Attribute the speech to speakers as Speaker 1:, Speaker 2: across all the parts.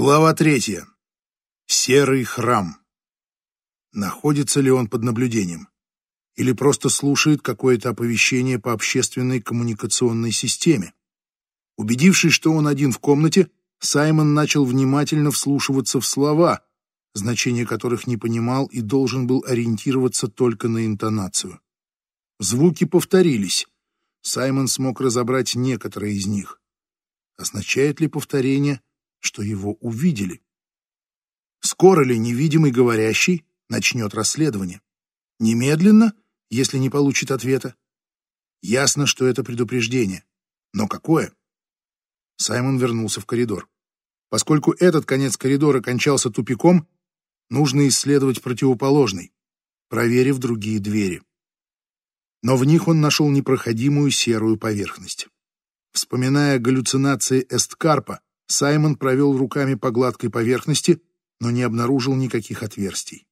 Speaker 1: Глава третья. Серый храм. Находится ли он под наблюдением? Или просто слушает какое-то оповещение по общественной коммуникационной системе? Убедившись, что он один в комнате, Саймон начал внимательно вслушиваться в слова, значение которых не понимал и должен был ориентироваться только на интонацию. Звуки повторились. Саймон смог разобрать некоторые из них. Означает ли повторение – что его увидели. Скоро ли невидимый говорящий начнет расследование? Немедленно, если не получит ответа? Ясно, что это предупреждение. Но какое? Саймон вернулся в коридор. Поскольку этот конец коридора кончался тупиком, нужно исследовать противоположный, проверив другие двери. Но в них он нашел непроходимую серую поверхность. Вспоминая галлюцинации Эсткарпа, Саймон провел руками по гладкой поверхности, но не обнаружил никаких отверстий.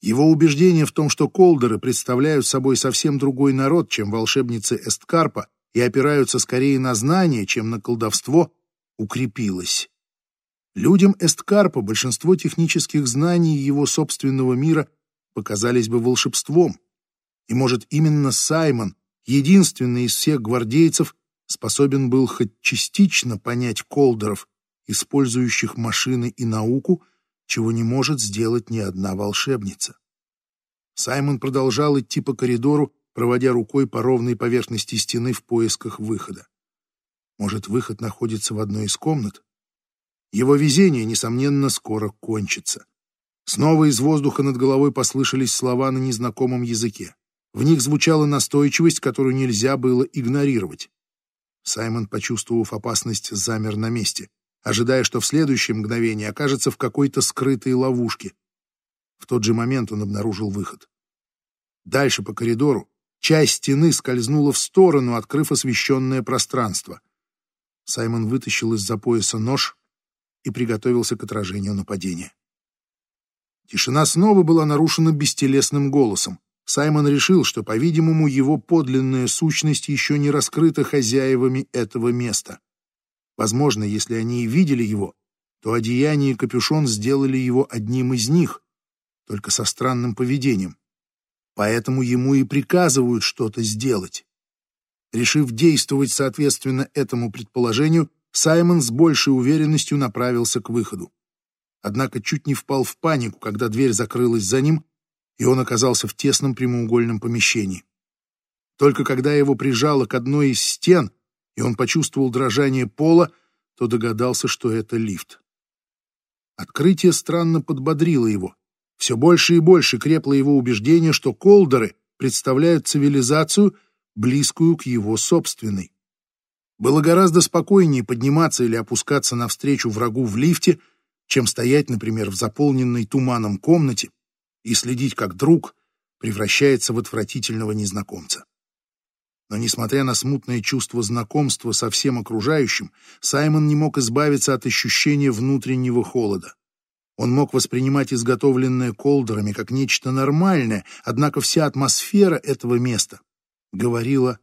Speaker 1: Его убеждение в том, что колдеры представляют собой совсем другой народ, чем волшебницы Эсткарпа, и опираются скорее на знания, чем на колдовство, укрепилось. Людям Эсткарпа большинство технических знаний его собственного мира показались бы волшебством. И, может, именно Саймон, единственный из всех гвардейцев, способен был хоть частично понять колдеров, использующих машины и науку, чего не может сделать ни одна волшебница. Саймон продолжал идти по коридору, проводя рукой по ровной поверхности стены в поисках выхода. Может, выход находится в одной из комнат? Его везение, несомненно, скоро кончится. Снова из воздуха над головой послышались слова на незнакомом языке. В них звучала настойчивость, которую нельзя было игнорировать. Саймон, почувствовав опасность, замер на месте, ожидая, что в следующее мгновение окажется в какой-то скрытой ловушке. В тот же момент он обнаружил выход. Дальше по коридору часть стены скользнула в сторону, открыв освещенное пространство. Саймон вытащил из-за пояса нож и приготовился к отражению нападения. Тишина снова была нарушена бестелесным голосом. Саймон решил, что, по-видимому, его подлинная сущность еще не раскрыта хозяевами этого места. Возможно, если они и видели его, то одеяние и капюшон сделали его одним из них, только со странным поведением. Поэтому ему и приказывают что-то сделать. Решив действовать соответственно этому предположению, Саймон с большей уверенностью направился к выходу. Однако чуть не впал в панику, когда дверь закрылась за ним, и он оказался в тесном прямоугольном помещении. Только когда его прижало к одной из стен, и он почувствовал дрожание пола, то догадался, что это лифт. Открытие странно подбодрило его. Все больше и больше крепло его убеждение, что колдеры представляют цивилизацию, близкую к его собственной. Было гораздо спокойнее подниматься или опускаться навстречу врагу в лифте, чем стоять, например, в заполненной туманом комнате и следить, как друг превращается в отвратительного незнакомца. Но, несмотря на смутное чувство знакомства со всем окружающим, Саймон не мог избавиться от ощущения внутреннего холода. Он мог воспринимать изготовленное колдерами как нечто нормальное, однако вся атмосфера этого места говорила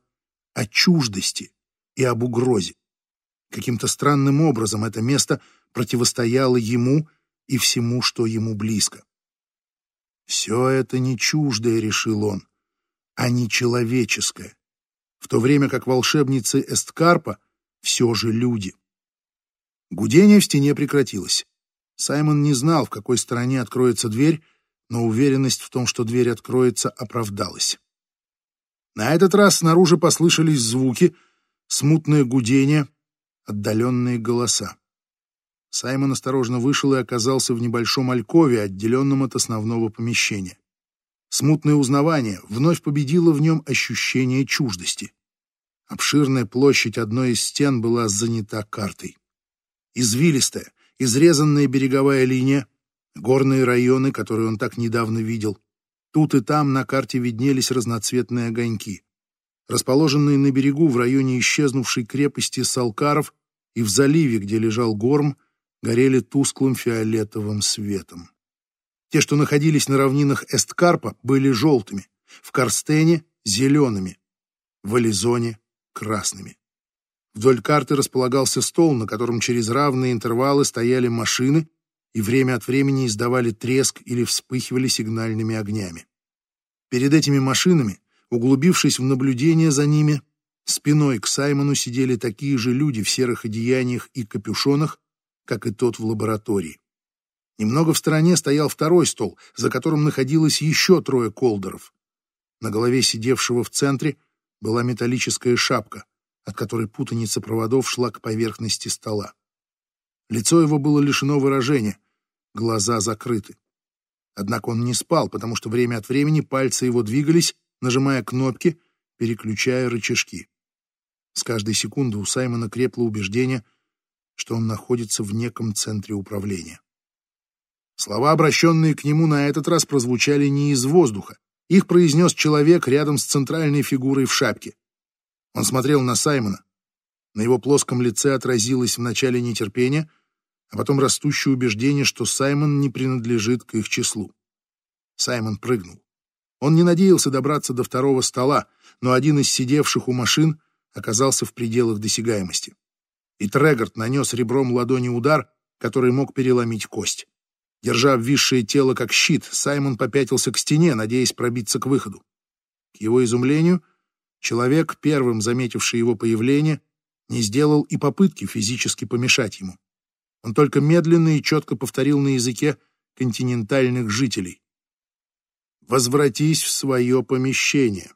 Speaker 1: о чуждости и об угрозе. Каким-то странным образом это место противостояло ему и всему, что ему близко. Все это не чуждое, решил он, а не человеческое, в то время как волшебницы Эсткарпа все же люди. Гудение в стене прекратилось. Саймон не знал, в какой стороне откроется дверь, но уверенность в том, что дверь откроется, оправдалась. На этот раз снаружи послышались звуки, смутное гудение, отдаленные голоса. Саймон осторожно вышел и оказался в небольшом алькове, отделенном от основного помещения. Смутное узнавание вновь победило в нем ощущение чуждости. Обширная площадь одной из стен была занята картой. Извилистая, изрезанная береговая линия, горные районы, которые он так недавно видел. Тут и там на карте виднелись разноцветные огоньки. Расположенные на берегу в районе исчезнувшей крепости Салкаров и в заливе, где лежал Горм, горели тусклым фиолетовым светом. Те, что находились на равнинах Эсткарпа, были желтыми, в Карстене — зелеными, в Ализоне — красными. Вдоль карты располагался стол, на котором через равные интервалы стояли машины и время от времени издавали треск или вспыхивали сигнальными огнями. Перед этими машинами, углубившись в наблюдение за ними, спиной к Саймону сидели такие же люди в серых одеяниях и капюшонах, как и тот в лаборатории. Немного в стороне стоял второй стол, за которым находилось еще трое колдеров. На голове сидевшего в центре была металлическая шапка, от которой путаница проводов шла к поверхности стола. Лицо его было лишено выражения, глаза закрыты. Однако он не спал, потому что время от времени пальцы его двигались, нажимая кнопки, переключая рычажки. С каждой секунды у Саймона крепло убеждение, что он находится в неком центре управления. Слова, обращенные к нему на этот раз, прозвучали не из воздуха. Их произнес человек рядом с центральной фигурой в шапке. Он смотрел на Саймона. На его плоском лице отразилось вначале нетерпение, а потом растущее убеждение, что Саймон не принадлежит к их числу. Саймон прыгнул. Он не надеялся добраться до второго стола, но один из сидевших у машин оказался в пределах досягаемости. И Трегорд нанес ребром ладони удар, который мог переломить кость. Держа обвисшее тело как щит, Саймон попятился к стене, надеясь пробиться к выходу. К его изумлению — Человек, первым заметивший его появление, не сделал и попытки физически помешать ему. Он только медленно и четко повторил на языке континентальных жителей. «Возвратись в свое помещение.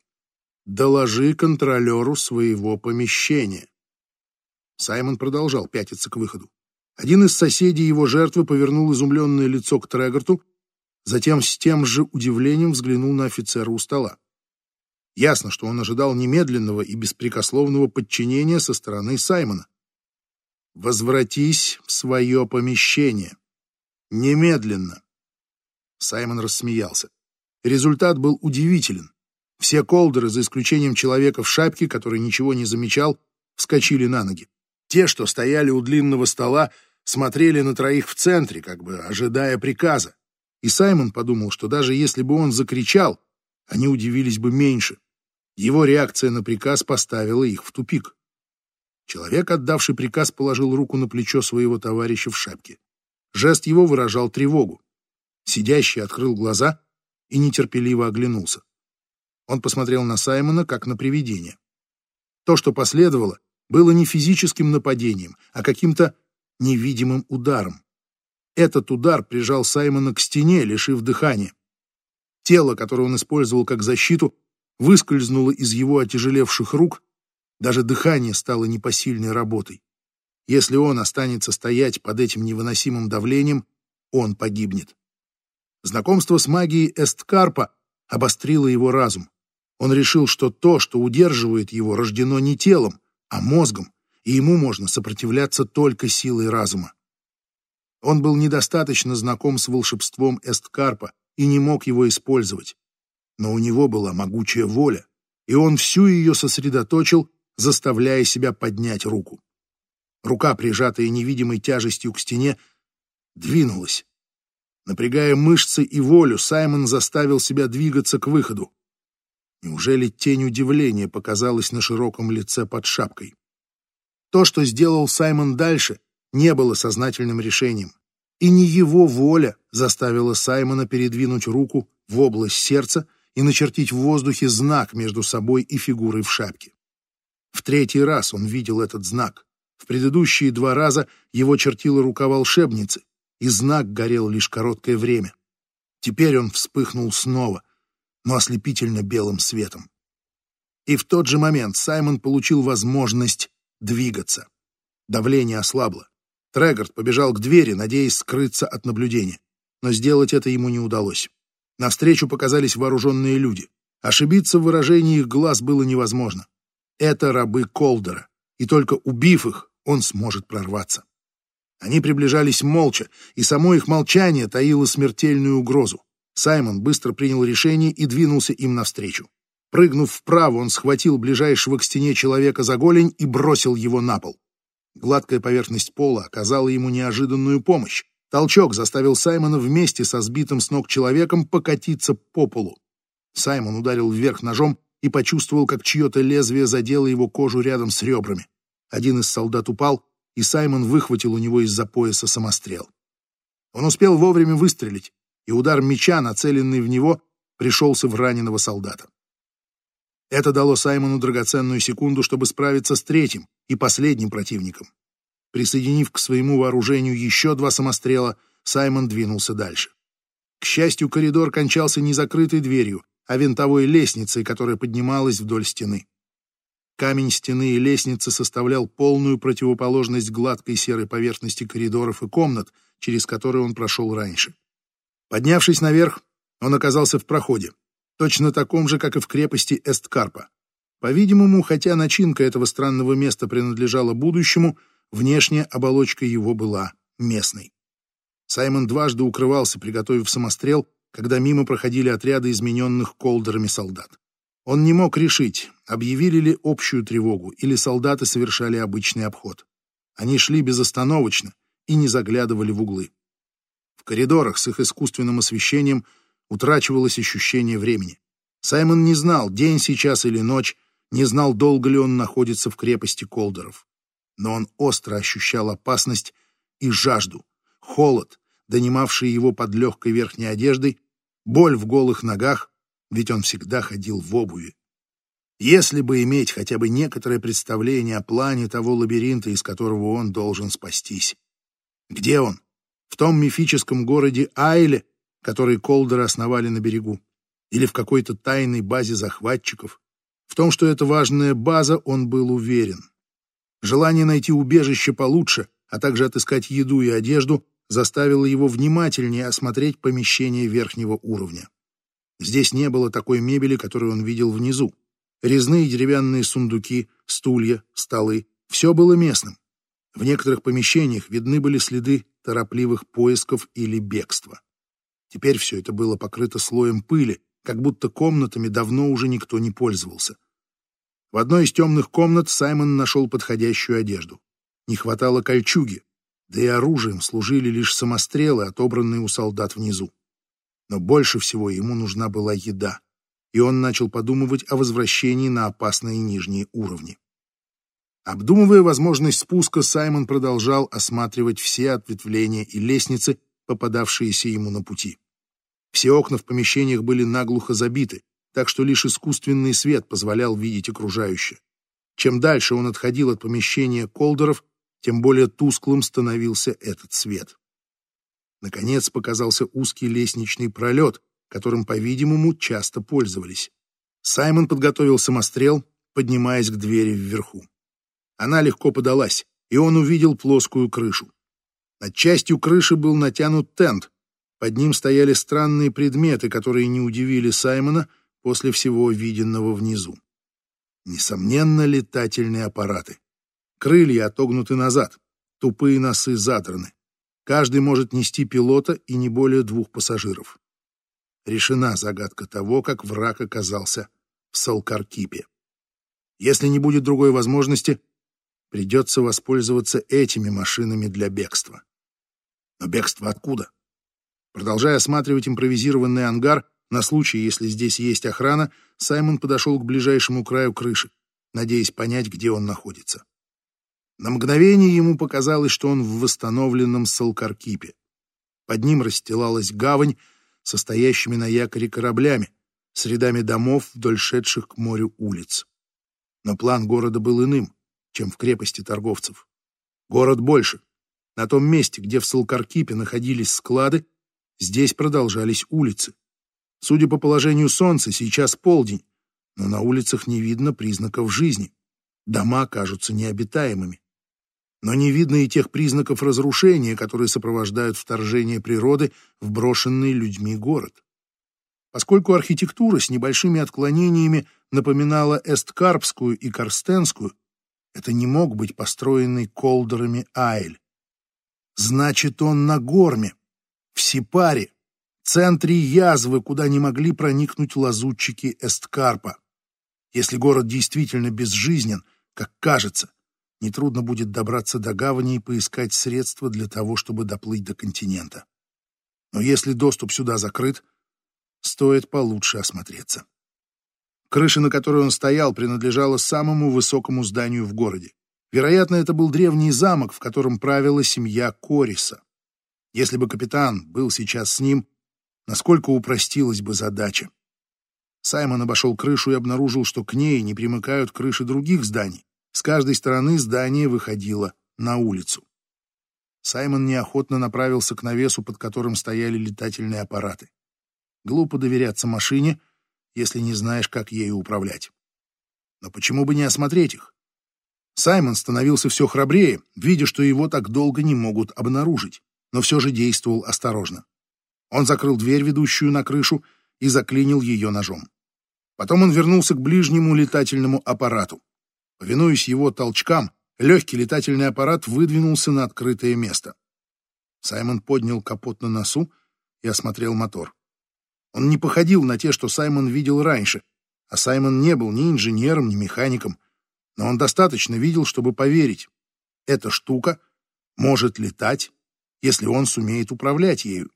Speaker 1: Доложи контролеру своего помещения». Саймон продолжал пятиться к выходу. Один из соседей его жертвы повернул изумленное лицо к Трегорту, затем с тем же удивлением взглянул на офицера у стола. Ясно, что он ожидал немедленного и беспрекословного подчинения со стороны Саймона. «Возвратись в свое помещение. Немедленно!» Саймон рассмеялся. Результат был удивителен. Все колдеры, за исключением человека в шапке, который ничего не замечал, вскочили на ноги. Те, что стояли у длинного стола, смотрели на троих в центре, как бы ожидая приказа. И Саймон подумал, что даже если бы он закричал, они удивились бы меньше. Его реакция на приказ поставила их в тупик. Человек, отдавший приказ, положил руку на плечо своего товарища в шапке. Жест его выражал тревогу. Сидящий открыл глаза и нетерпеливо оглянулся. Он посмотрел на Саймона, как на привидение. То, что последовало, было не физическим нападением, а каким-то невидимым ударом. Этот удар прижал Саймона к стене, лишив дыхания. Тело, которое он использовал как защиту, выскользнуло из его отяжелевших рук, даже дыхание стало непосильной работой. Если он останется стоять под этим невыносимым давлением, он погибнет. Знакомство с магией Эсткарпа обострило его разум. Он решил, что то, что удерживает его, рождено не телом, а мозгом, и ему можно сопротивляться только силой разума. Он был недостаточно знаком с волшебством Эсткарпа, и не мог его использовать. Но у него была могучая воля, и он всю ее сосредоточил, заставляя себя поднять руку. Рука, прижатая невидимой тяжестью к стене, двинулась. Напрягая мышцы и волю, Саймон заставил себя двигаться к выходу. Неужели тень удивления показалась на широком лице под шапкой? То, что сделал Саймон дальше, не было сознательным решением. И не его воля заставила Саймона передвинуть руку в область сердца и начертить в воздухе знак между собой и фигурой в шапке. В третий раз он видел этот знак. В предыдущие два раза его чертила рука волшебницы, и знак горел лишь короткое время. Теперь он вспыхнул снова, но ослепительно белым светом. И в тот же момент Саймон получил возможность двигаться. Давление ослабло. Трегорд побежал к двери, надеясь скрыться от наблюдения. Но сделать это ему не удалось. Навстречу показались вооруженные люди. Ошибиться в выражении их глаз было невозможно. Это рабы Колдера, и только убив их, он сможет прорваться. Они приближались молча, и само их молчание таило смертельную угрозу. Саймон быстро принял решение и двинулся им навстречу. Прыгнув вправо, он схватил ближайшего к стене человека за голень и бросил его на пол. Гладкая поверхность пола оказала ему неожиданную помощь. Толчок заставил Саймона вместе со сбитым с ног человеком покатиться по полу. Саймон ударил вверх ножом и почувствовал, как чье-то лезвие задело его кожу рядом с ребрами. Один из солдат упал, и Саймон выхватил у него из-за пояса самострел. Он успел вовремя выстрелить, и удар меча, нацеленный в него, пришелся в раненого солдата. Это дало Саймону драгоценную секунду, чтобы справиться с третьим и последним противником. Присоединив к своему вооружению еще два самострела, Саймон двинулся дальше. К счастью, коридор кончался не закрытой дверью, а винтовой лестницей, которая поднималась вдоль стены. Камень стены и лестницы составлял полную противоположность гладкой серой поверхности коридоров и комнат, через которые он прошел раньше. Поднявшись наверх, он оказался в проходе, точно таком же, как и в крепости Эсткарпа. По-видимому, хотя начинка этого странного места принадлежала будущему, внешняя оболочка его была местной. Саймон дважды укрывался, приготовив самострел, когда мимо проходили отряды измененных колдерами солдат. Он не мог решить, объявили ли общую тревогу или солдаты совершали обычный обход. Они шли безостановочно и не заглядывали в углы. В коридорах с их искусственным освещением утрачивалось ощущение времени. Саймон не знал, день сейчас или ночь, не знал, долго ли он находится в крепости Колдеров. Но он остро ощущал опасность и жажду, холод, донимавший его под легкой верхней одеждой, боль в голых ногах, ведь он всегда ходил в обуви. Если бы иметь хотя бы некоторое представление о плане того лабиринта, из которого он должен спастись. Где он? В том мифическом городе Айле, который Колдеры основали на берегу? Или в какой-то тайной базе захватчиков? В том, что это важная база, он был уверен. Желание найти убежище получше, а также отыскать еду и одежду, заставило его внимательнее осмотреть помещение верхнего уровня. Здесь не было такой мебели, которую он видел внизу. Резные деревянные сундуки, стулья, столы — все было местным. В некоторых помещениях видны были следы торопливых поисков или бегства. Теперь все это было покрыто слоем пыли, как будто комнатами давно уже никто не пользовался. В одной из темных комнат Саймон нашел подходящую одежду. Не хватало кольчуги, да и оружием служили лишь самострелы, отобранные у солдат внизу. Но больше всего ему нужна была еда, и он начал подумывать о возвращении на опасные нижние уровни. Обдумывая возможность спуска, Саймон продолжал осматривать все ответвления и лестницы, попадавшиеся ему на пути. Все окна в помещениях были наглухо забиты, так что лишь искусственный свет позволял видеть окружающее. Чем дальше он отходил от помещения колдеров, тем более тусклым становился этот свет. Наконец показался узкий лестничный пролет, которым, по-видимому, часто пользовались. Саймон подготовил самострел, поднимаясь к двери вверху. Она легко подалась, и он увидел плоскую крышу. Над частью крыши был натянут тент. Под ним стояли странные предметы, которые не удивили Саймона после всего виденного внизу. Несомненно, летательные аппараты. Крылья отогнуты назад, тупые носы задраны. Каждый может нести пилота и не более двух пассажиров. Решена загадка того, как враг оказался в Салкаркипе. Если не будет другой возможности, придется воспользоваться этими машинами для бегства. Но бегство откуда? Продолжая осматривать импровизированный ангар, на случай, если здесь есть охрана, Саймон подошел к ближайшему краю крыши, надеясь понять, где он находится. На мгновение ему показалось, что он в восстановленном Салкаркипе. Под ним расстилалась гавань со стоящими на якоре кораблями, с рядами домов вдоль шедших к морю улиц. Но план города был иным, чем в крепости торговцев. Город больше. На том месте, где в Салкаркипе находились склады, здесь продолжались улицы. Судя по положению солнца, сейчас полдень, но на улицах не видно признаков жизни. Дома кажутся необитаемыми но не видно и тех признаков разрушения, которые сопровождают вторжение природы в брошенный людьми город. Поскольку архитектура с небольшими отклонениями напоминала эсткарпскую и карстенскую, это не мог быть построенный колдерами Айль. Значит, он на Горме, в Сипаре, центре язвы, куда не могли проникнуть лазутчики Эсткарпа. Если город действительно безжизнен, как кажется, нетрудно будет добраться до гавани и поискать средства для того, чтобы доплыть до континента. Но если доступ сюда закрыт, стоит получше осмотреться. Крыша, на которой он стоял, принадлежала самому высокому зданию в городе. Вероятно, это был древний замок, в котором правила семья Кориса. Если бы капитан был сейчас с ним, насколько упростилась бы задача. Саймон обошел крышу и обнаружил, что к ней не примыкают крыши других зданий. С каждой стороны здание выходило на улицу. Саймон неохотно направился к навесу, под которым стояли летательные аппараты. Глупо доверяться машине, если не знаешь, как ею управлять. Но почему бы не осмотреть их? Саймон становился все храбрее, видя, что его так долго не могут обнаружить, но все же действовал осторожно. Он закрыл дверь, ведущую на крышу, и заклинил ее ножом. Потом он вернулся к ближнему летательному аппарату. Повинуясь его толчкам, легкий летательный аппарат выдвинулся на открытое место. Саймон поднял капот на носу и осмотрел мотор. Он не походил на те, что Саймон видел раньше, а Саймон не был ни инженером, ни механиком, но он достаточно видел, чтобы поверить. Эта штука может летать, если он сумеет управлять ею.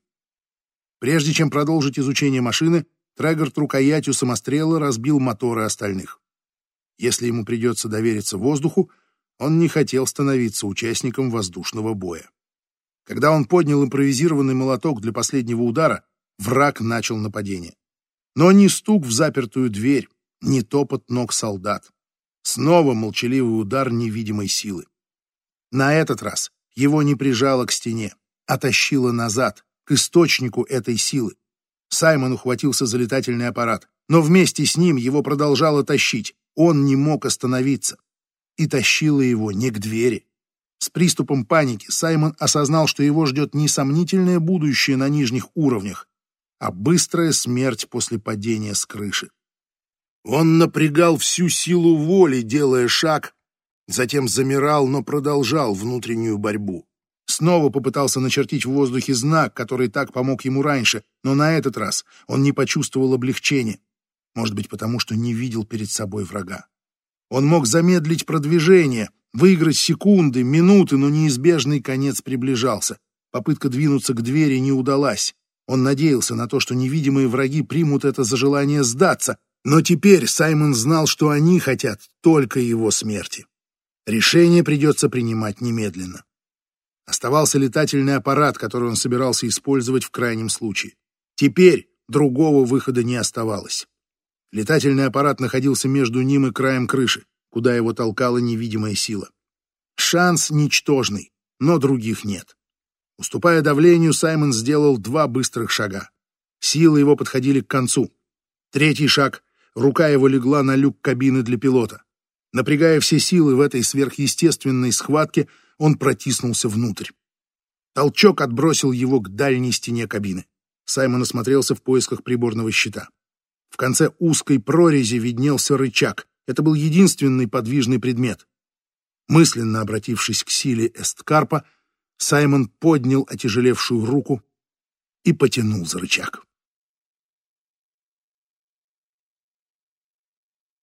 Speaker 1: Прежде чем продолжить изучение машины, Трегорт рукоятью самострела разбил моторы остальных. Если ему придется довериться воздуху, он не хотел становиться участником воздушного боя. Когда он поднял импровизированный молоток для последнего удара, враг начал нападение. Но ни стук в запертую дверь, ни топот ног солдат. Снова молчаливый удар невидимой силы. На этот раз его не прижало к стене, а тащило назад, к источнику этой силы. Саймон ухватился за летательный аппарат, но вместе с ним его продолжало тащить. Он не мог остановиться. И тащило его не к двери. С приступом паники Саймон осознал, что его ждет не сомнительное будущее на нижних уровнях, а быстрая смерть после падения с крыши. Он напрягал всю силу воли, делая шаг, затем замирал, но продолжал внутреннюю борьбу. Снова попытался начертить в воздухе знак, который так помог ему раньше, но на этот раз он не почувствовал облегчения. Может быть, потому что не видел перед собой врага. Он мог замедлить продвижение, выиграть секунды, минуты, но неизбежный конец приближался. Попытка двинуться к двери не удалась. Он надеялся на то, что невидимые враги примут это за желание сдаться, но теперь Саймон знал, что они хотят только его смерти. Решение придется принимать немедленно. Оставался летательный аппарат, который он собирался использовать в крайнем случае. Теперь другого выхода не оставалось. Летательный аппарат находился между ним и краем крыши, куда его толкала невидимая сила. Шанс ничтожный, но других нет. Уступая давлению, Саймон сделал два быстрых шага. Силы его подходили к концу. Третий шаг — рука его легла на люк кабины для пилота. Напрягая все силы в этой сверхъестественной схватке, он протиснулся внутрь. Толчок отбросил его к дальней стене кабины. Саймон осмотрелся в поисках приборного щита. В конце узкой прорези виднелся рычаг. Это был единственный подвижный предмет. Мысленно обратившись к силе Эсткарпа, Саймон поднял отяжелевшую руку и потянул за рычаг.